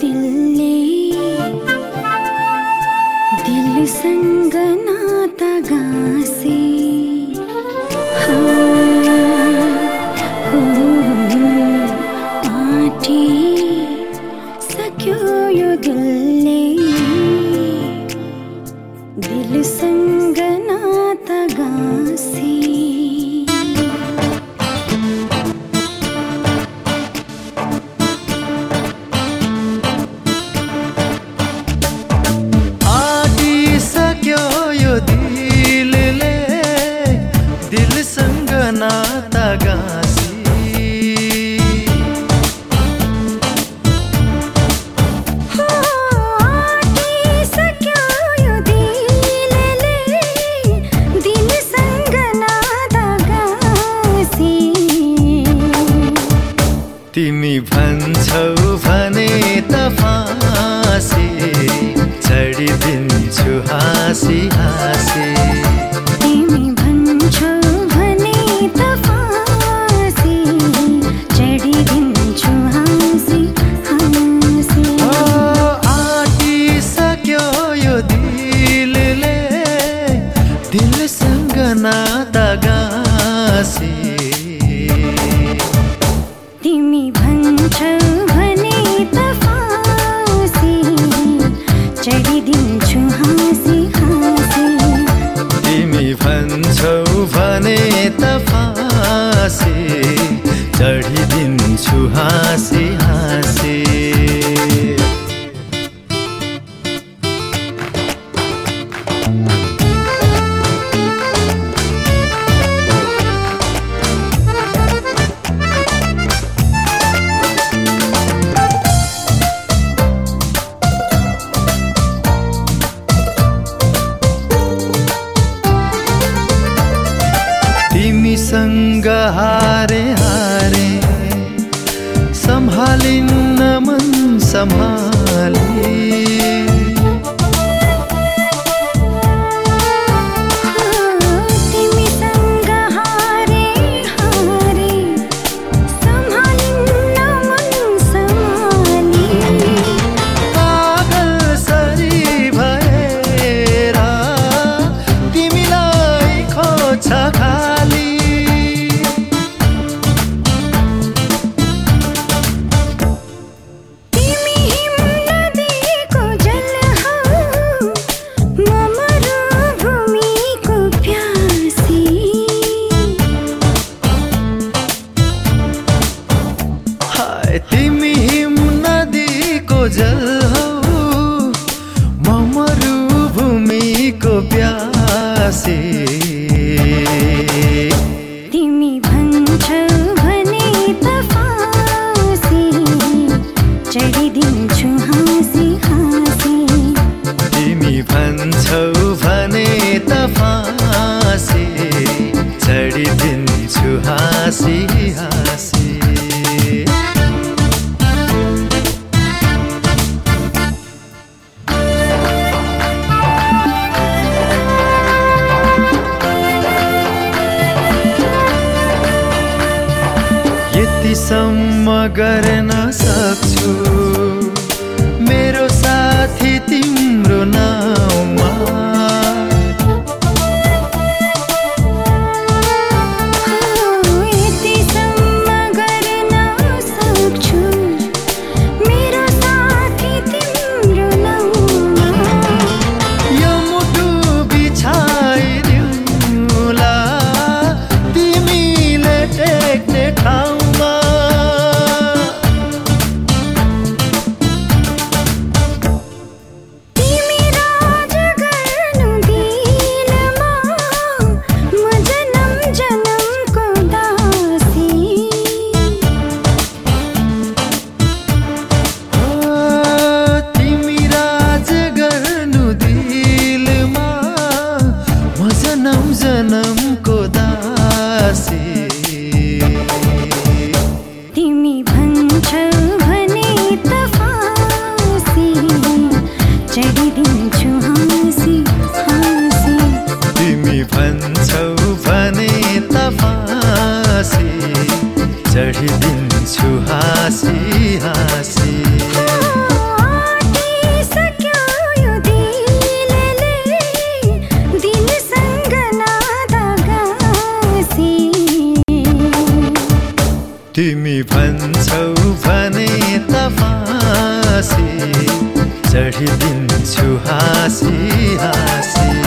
दिल्ले दिल्लसङ्गनाता गा पठि सको योगिल्ल तिमी भन्छौ भने त फाँसी चढिदिन्छु हाँसी हाँसी। ಸಂಗ ಹಾರೆ ಹಾರೆ ಸಂಭಾಲಿನ್ನ ಮನ್ ಸಂಭಾ así गर्न सक्छु। चढिदिन्छु हाँसी हाँसी। तिमी भन्छौ भने त फाँसी। चढिदिन्छु हाँसी हाँसी।